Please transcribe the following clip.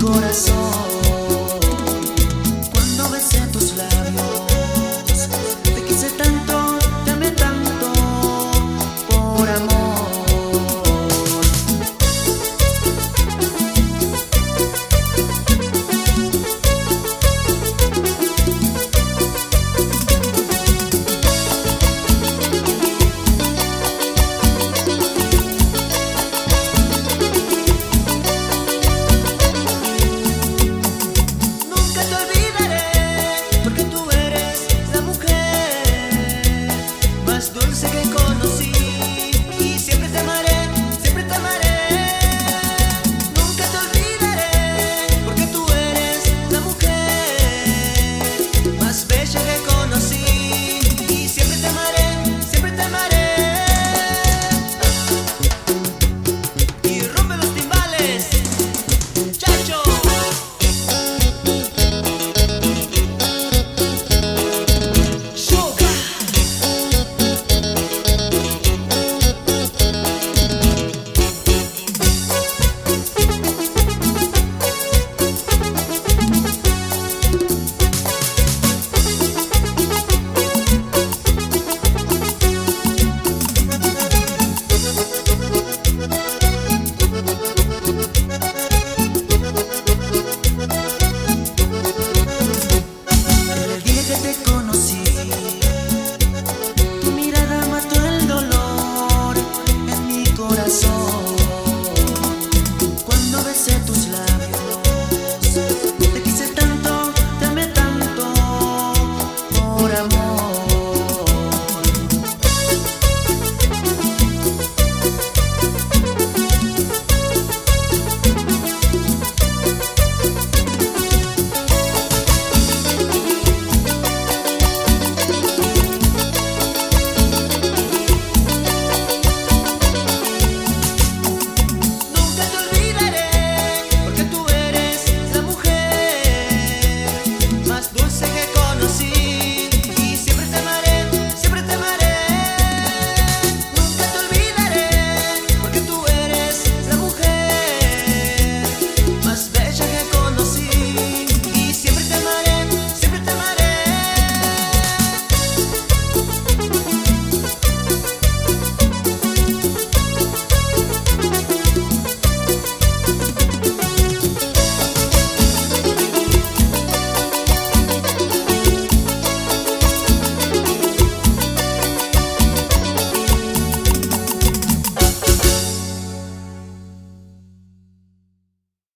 corazón.